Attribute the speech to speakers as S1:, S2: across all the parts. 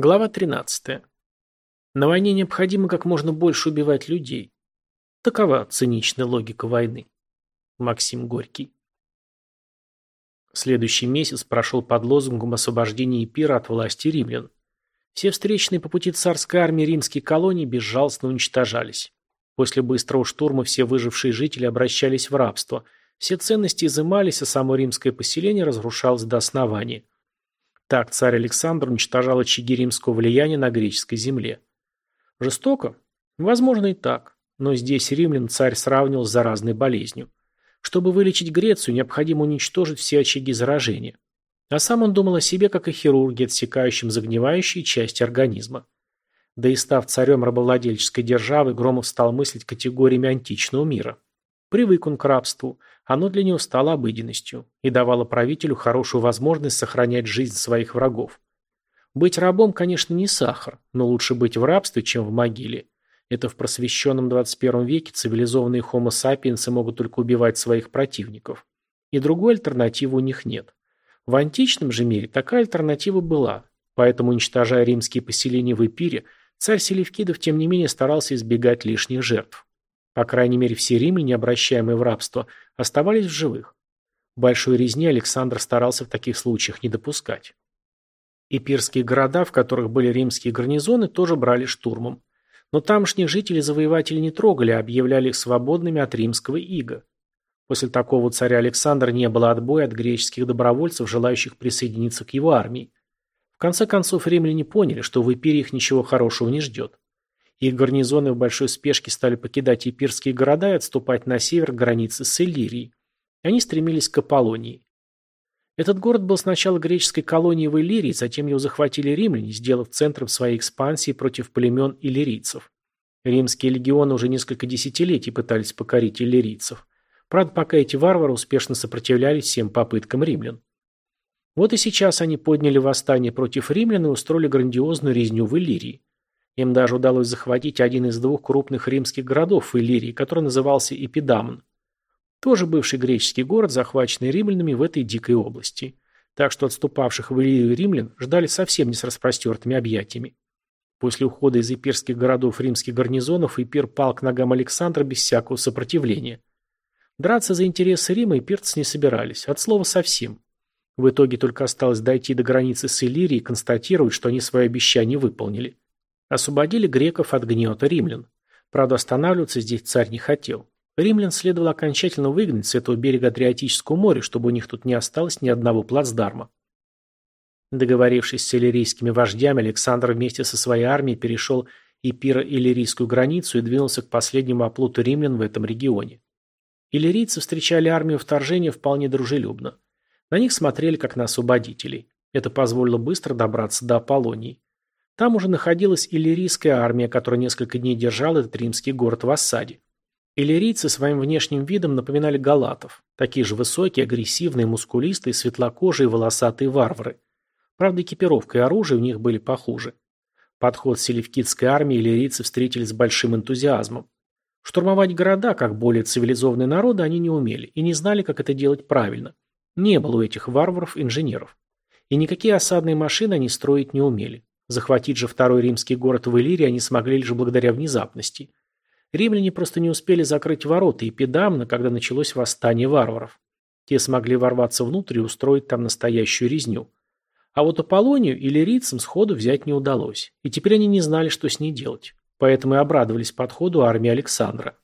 S1: Глава 13. На войне необходимо как можно больше убивать людей. Такова циничная логика войны. Максим Горький. Следующий месяц прошел под лозунгом освобождения Епира от власти римлян. Все встречные по пути царской армии римские колонии безжалостно уничтожались. После быстрого штурма все выжившие жители обращались в рабство. Все ценности изымались, а само римское поселение разрушалось до основания. Так царь Александр уничтожал очаги римского влияния на греческой земле. Жестоко? Возможно и так. Но здесь римлян царь сравнивал с заразной болезнью. Чтобы вылечить Грецию, необходимо уничтожить все очаги заражения. А сам он думал о себе, как о хирурге, отсекающем загнивающие части организма. Да и став царем рабовладельческой державы, Громов стал мыслить категориями античного мира. Привык он к рабству, оно для него стало обыденностью и давало правителю хорошую возможность сохранять жизнь своих врагов. Быть рабом, конечно, не сахар, но лучше быть в рабстве, чем в могиле. Это в просвещенном 21 веке цивилизованные хомо сапиенсы могут только убивать своих противников. И другой альтернативы у них нет. В античном же мире такая альтернатива была, поэтому, уничтожая римские поселения в Эпире, царь Селевкидов тем не менее старался избегать лишних жертв. По крайней мере, все римляне, обращаемые в рабство, оставались в живых. Большой резни Александр старался в таких случаях не допускать. Эпирские города, в которых были римские гарнизоны, тоже брали штурмом. Но тамошних жителей завоеватели не трогали, а объявляли их свободными от римского ига. После такого царя Александра не было отбоя от греческих добровольцев, желающих присоединиться к его армии. В конце концов, римляне поняли, что в Эпире их ничего хорошего не ждет. Их гарнизоны в большой спешке стали покидать епирские города и отступать на север к границе с Иллирией. Они стремились к Аполлонии. Этот город был сначала греческой колонией в Иллирии, затем его захватили римляне, сделав центром своей экспансии против племен иллирийцев. Римские легионы уже несколько десятилетий пытались покорить иллирийцев. Правда, пока эти варвары успешно сопротивлялись всем попыткам римлян. Вот и сейчас они подняли восстание против римлян и устроили грандиозную резню в Иллирии. Им даже удалось захватить один из двух крупных римских городов в Иллирии, который назывался Эпидамон. Тоже бывший греческий город, захваченный римлянами в этой дикой области. Так что отступавших в Иллирию римлян ждали совсем не с распростертыми объятиями. После ухода из эпирских городов римских гарнизонов Эпир пал к ногам Александра без всякого сопротивления. Драться за интересы Рима эпирцы не собирались, от слова совсем. В итоге только осталось дойти до границы с Иллирией и констатировать, что они свои обещания выполнили. Освободили греков от гнета римлян. Правда, останавливаться здесь царь не хотел. Римлян следовало окончательно выгнать с этого берега Адриатического моря, чтобы у них тут не осталось ни одного плацдарма. Договорившись с иллирийскими вождями, Александр вместе со своей армией перешел Ипиро-Иллирийскую границу и двинулся к последнему оплоту римлян в этом регионе. Иллирийцы встречали армию вторжения вполне дружелюбно. На них смотрели как на освободителей. Это позволило быстро добраться до Аполлонии. Там уже находилась иллирийская армия, которая несколько дней держала этот римский город в осаде. Иллирийцы своим внешним видом напоминали галатов. Такие же высокие, агрессивные, мускулистые, светлокожие, волосатые варвары. Правда, экипировка и оружие у них были похуже. Подход селевкидской армии иллирийцы встретили с большим энтузиазмом. Штурмовать города, как более цивилизованные народы, они не умели и не знали, как это делать правильно. Не было у этих варваров инженеров. И никакие осадные машины они строить не умели. Захватить же второй римский город в Иллирии они смогли лишь благодаря внезапности. Римляне просто не успели закрыть ворота и педамно, когда началось восстание варваров. Те смогли ворваться внутрь и устроить там настоящую резню. А вот Аполлонию иллирийцам сходу взять не удалось, и теперь они не знали, что с ней делать. Поэтому и обрадовались подходу армии Александра.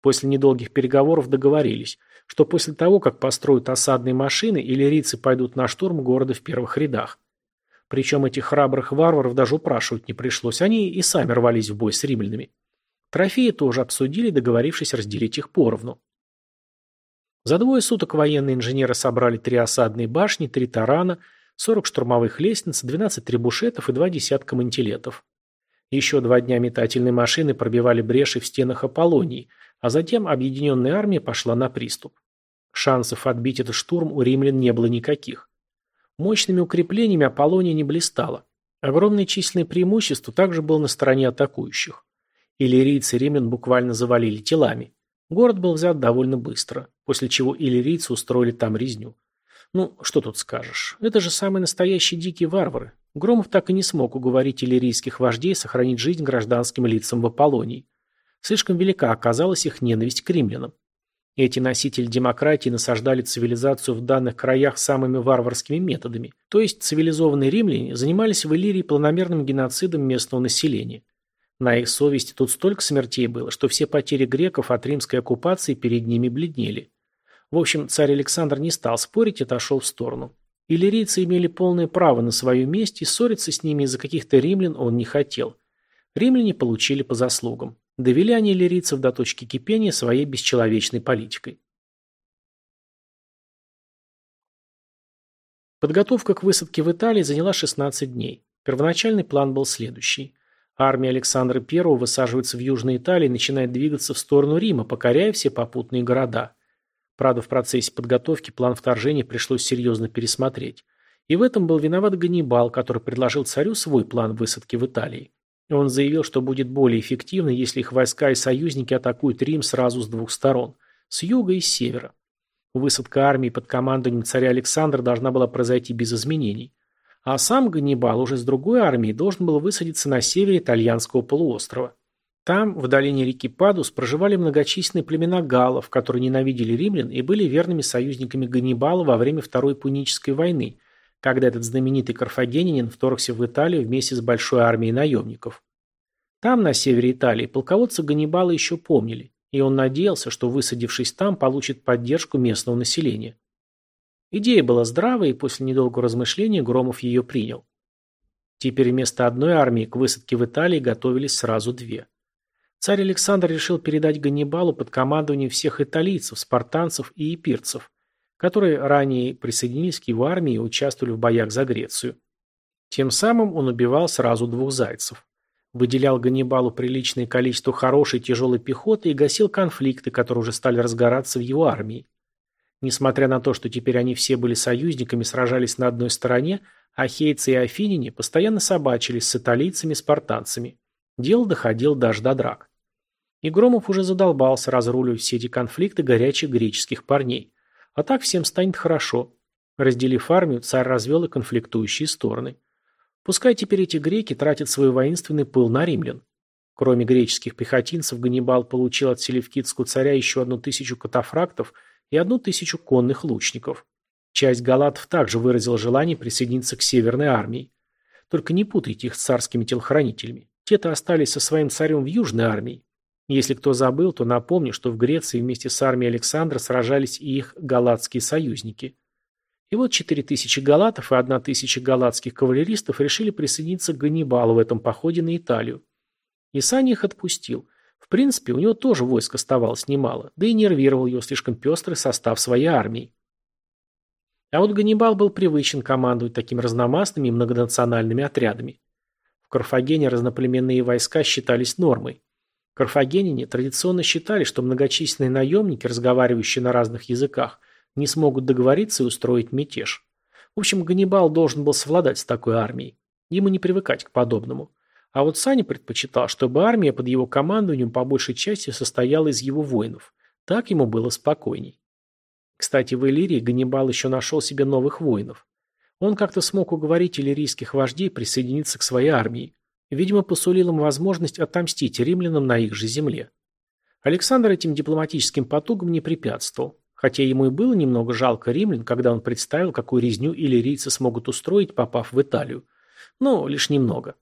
S1: После недолгих переговоров договорились, что после того, как построят осадные машины, иллирийцы пойдут на штурм города в первых рядах. Причем этих храбрых варваров даже упрашивать не пришлось, они и сами рвались в бой с римлянами. Трофеи тоже обсудили, договорившись разделить их поровну. За двое суток военные инженеры собрали три осадные башни, три тарана, 40 штурмовых лестниц, 12 требушетов и два десятка мантилетов. Еще два дня метательные машины пробивали бреши в стенах Аполлонии, а затем объединенная армия пошла на приступ. Шансов отбить этот штурм у римлян не было никаких. Мощными укреплениями Аполлония не блистала. Огромное численное преимущество также было на стороне атакующих. Иллирийцы римлян буквально завалили телами. Город был взят довольно быстро, после чего иллирийцы устроили там резню. Ну, что тут скажешь. Это же самые настоящие дикие варвары. Громов так и не смог уговорить иллирийских вождей сохранить жизнь гражданским лицам в Аполлонии. Слишком велика оказалась их ненависть к римлянам. Эти носители демократии насаждали цивилизацию в данных краях самыми варварскими методами, то есть цивилизованные римляне занимались в Иллирии планомерным геноцидом местного населения. На их совести тут столько смертей было, что все потери греков от римской оккупации перед ними бледнели. В общем, царь Александр не стал спорить и отошел в сторону. Иллирийцы имели полное право на свое месте, и ссориться с ними из-за каких-то римлян он не хотел. Римляне получили по заслугам. Довели они иллирийцев до точки кипения своей бесчеловечной политикой. Подготовка к высадке в Италии заняла 16 дней. Первоначальный план был следующий. Армия Александра I высаживается в Южной Италии и начинает двигаться в сторону Рима, покоряя все попутные города. Правда, в процессе подготовки план вторжения пришлось серьезно пересмотреть. И в этом был виноват Ганнибал, который предложил царю свой план высадки в Италии. Он заявил, что будет более эффективно, если их войска и союзники атакуют Рим сразу с двух сторон – с юга и с севера. Высадка армии под командованием царя Александра должна была произойти без изменений. А сам Ганнибал уже с другой армией должен был высадиться на севере итальянского полуострова. Там, в долине реки Падус, проживали многочисленные племена галлов, которые ненавидели римлян и были верными союзниками Ганнибала во время Второй Пунической войны, когда этот знаменитый карфагенянин вторгся в Италию вместе с большой армией наемников. Там, на севере Италии, полководца Ганнибала еще помнили, и он надеялся, что, высадившись там, получит поддержку местного населения. Идея была здравая, и после недолгого размышления Громов ее принял. Теперь вместо одной армии к высадке в Италии готовились сразу две. Царь Александр решил передать Ганнибалу под командование всех италийцев, спартанцев и эпирцев, которые ранее присоединились к его армии и участвовали в боях за Грецию. Тем самым он убивал сразу двух зайцев. Выделял Ганнибалу приличное количество хорошей тяжелой пехоты и гасил конфликты, которые уже стали разгораться в его армии. Несмотря на то, что теперь они все были союзниками, сражались на одной стороне, ахейцы и афиняне постоянно собачились с италийцами и спартанцами. Дело доходило даже до драк. И Громов уже задолбался разруливать все эти конфликты горячих греческих парней. А так всем станет хорошо. Разделив армию, царь развел и конфликтующие стороны. Пускай теперь эти греки тратят свой воинственный пыл на римлян. Кроме греческих пехотинцев, Ганнибал получил от селевкидского царя еще одну тысячу катафрактов и одну тысячу конных лучников. Часть галатов также выразила желание присоединиться к Северной армии. Только не путайте их с царскими телохранителями. Те-то остались со своим царем в Южной армии. Если кто забыл, то напомню, что в Греции вместе с армией Александра сражались и их галатские союзники. И вот 4000 галатов и 1000 галатских кавалеристов решили присоединиться к Ганнибалу в этом походе на Италию. И Сани их отпустил. В принципе, у него тоже войск оставалось немало, да и нервировал его слишком пестрый состав своей армии. А вот Ганнибал был привычен командовать такими разномастными и многонациональными отрядами. В Карфагене разноплеменные войска считались нормой. Карфагенине традиционно считали, что многочисленные наемники, разговаривающие на разных языках, не смогут договориться и устроить мятеж. В общем, Ганнибал должен был совладать с такой армией. Ему не привыкать к подобному. А вот Сани предпочитал, чтобы армия под его командованием по большей части состояла из его воинов. Так ему было спокойней. Кстати, в Иллирии Ганнибал еще нашел себе новых воинов. Он как-то смог уговорить иллирийских вождей присоединиться к своей армии. Видимо, посулил им возможность отомстить римлянам на их же земле. Александр этим дипломатическим потугам не препятствовал. Хотя ему и было немного жалко римлян, когда он представил, какую резню иллирийцы смогут устроить, попав в Италию. Но лишь немного.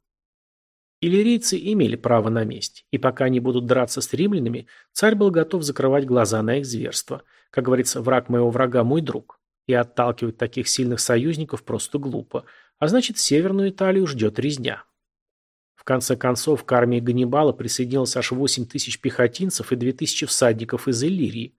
S1: Иллирийцы имели право на месть, и пока они будут драться с римлянами, царь был готов закрывать глаза на их зверство. Как говорится, враг моего врага – мой друг. И отталкивать таких сильных союзников просто глупо. А значит, Северную Италию ждет резня. В конце концов, к армии Ганнибала присоединилось аж 8 тысяч пехотинцев и 2 тысячи всадников из Иллирии.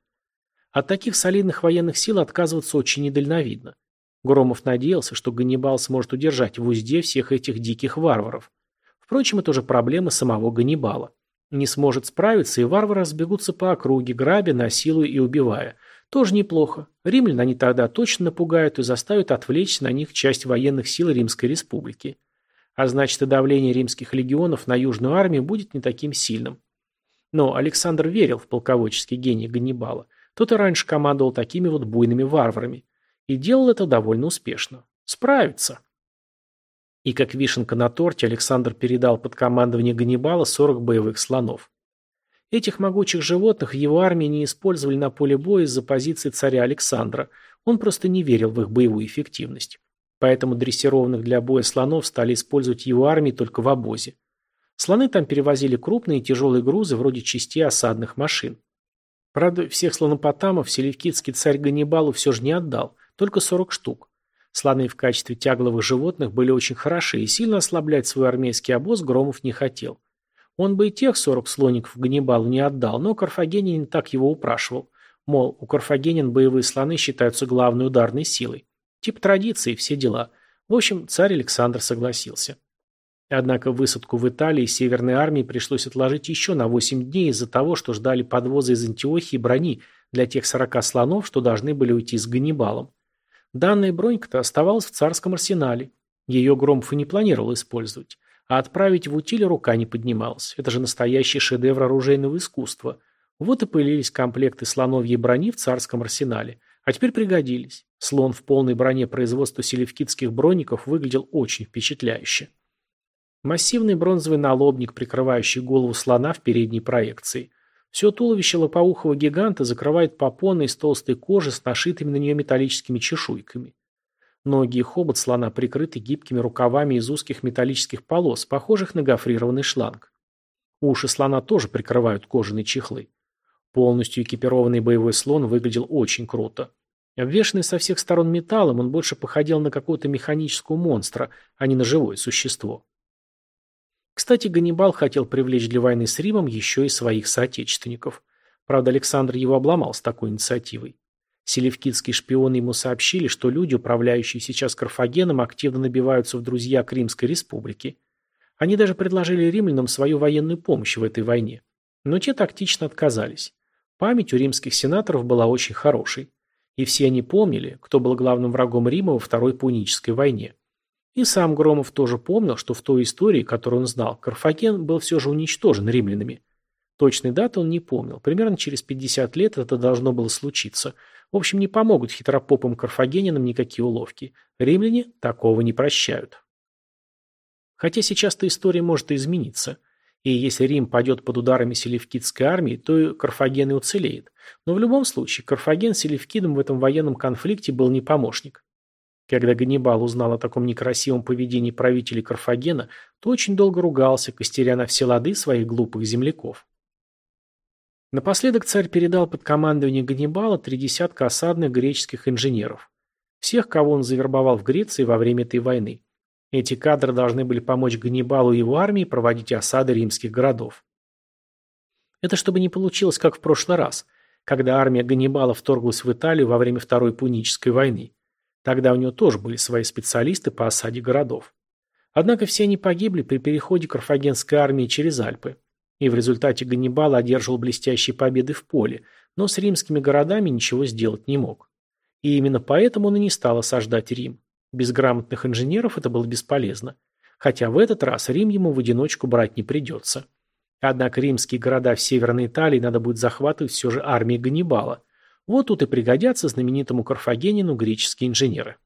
S1: От таких солидных военных сил отказываться очень недальновидно. Громов надеялся, что Ганнибал сможет удержать в узде всех этих диких варваров. Впрочем, это уже проблема самого Ганнибала. Не сможет справиться, и варвары разбегутся по округе, грабя, насилуя и убивая. Тоже неплохо. Римлян они тогда точно напугают и заставят отвлечь на них часть военных сил Римской Республики. А значит, и давление римских легионов на Южную армию будет не таким сильным. Но Александр верил в полководческий гений Ганнибала. Тот и раньше командовал такими вот буйными варварами. И делал это довольно успешно. Справится. И как вишенка на торте Александр передал под командование Ганнибала 40 боевых слонов. Этих могучих животных в его армии не использовали на поле боя из-за позиции царя Александра. Он просто не верил в их боевую эффективность. Поэтому дрессированных для боя слонов стали использовать его армии только в обозе. Слоны там перевозили крупные и тяжелые грузы вроде частей осадных машин. Правда, всех слонопотамов селевкидский царь Ганнибалу все же не отдал, только 40 штук. Слоны в качестве тягловых животных были очень хороши, и сильно ослаблять свой армейский обоз Громов не хотел. Он бы и тех 40 слоников Ганнибалу не отдал, но Карфагенин так его упрашивал. Мол, у карфагенин боевые слоны считаются главной ударной силой. Тип традиции, все дела. В общем, царь Александр согласился. Однако высадку в Италии Северной армии пришлось отложить еще на 8 дней из-за того, что ждали подвоза из Антиохии брони для тех 40 слонов, что должны были уйти с Ганнибалом. Данная бронька-то оставалась в царском арсенале. Ее Громов и не планировал использовать. А отправить в утиль рука не поднималась. Это же настоящий шедевр оружейного искусства. Вот и пылились комплекты слоновьей брони в царском арсенале. А теперь пригодились. Слон в полной броне производства селевкидских броников выглядел очень впечатляюще. Массивный бронзовый налобник, прикрывающий голову слона в передней проекции. Все туловище лопоухого гиганта закрывает попона из толстой кожи с нашитыми на нее металлическими чешуйками. Ноги и хобот слона прикрыты гибкими рукавами из узких металлических полос, похожих на гофрированный шланг. Уши слона тоже прикрывают кожаные чехлы. Полностью экипированный боевой слон выглядел очень круто. Обвешанный со всех сторон металлом, он больше походил на какого-то механического монстра, а не на живое существо. Кстати, Ганнибал хотел привлечь для войны с Римом еще и своих соотечественников. Правда, Александр его обломал с такой инициативой. Селевкидские шпионы ему сообщили, что люди, управляющие сейчас Карфагеном, активно набиваются в друзья к Римской республике. Они даже предложили римлянам свою военную помощь в этой войне. Но те тактично отказались. Память у римских сенаторов была очень хорошей. И все они помнили, кто был главным врагом Рима во Второй Пунической войне. И сам Громов тоже помнил, что в той истории, которую он знал, Карфаген был все же уничтожен римлянами. Точной даты он не помнил. Примерно через 50 лет это должно было случиться. В общем, не помогут хитропопым карфагенинам никакие уловки. Римляне такого не прощают. Хотя сейчас-то история может и измениться. И если Рим пойдет под ударами селевкидской армии, то Карфаген и уцелеет. Но в любом случае, Карфаген Селевкидом в этом военном конфликте был не помощник. Когда Ганнибал узнал о таком некрасивом поведении правителей Карфагена, то очень долго ругался, костеря на все лады своих глупых земляков. Напоследок царь передал под командование Ганнибала три десятка осадных греческих инженеров. Всех, кого он завербовал в Греции во время этой войны. Эти кадры должны были помочь Ганнибалу и его армии проводить осады римских городов. Это чтобы не получилось, как в прошлый раз, когда армия Ганнибала вторглась в Италию во время Второй Пунической войны. Тогда у него тоже были свои специалисты по осаде городов. Однако все они погибли при переходе карфагенской армии через Альпы. И в результате Ганнибал одерживал блестящие победы в поле, но с римскими городами ничего сделать не мог. И именно поэтому он и не стал осаждать Рим. Без грамотных инженеров это было бесполезно. Хотя в этот раз Рим ему в одиночку брать не придется. Однако римские города в Северной Италии надо будет захватывать все же армией Ганнибала – вот тут и пригодятся знаменитому Карфагенину греческие инженеры.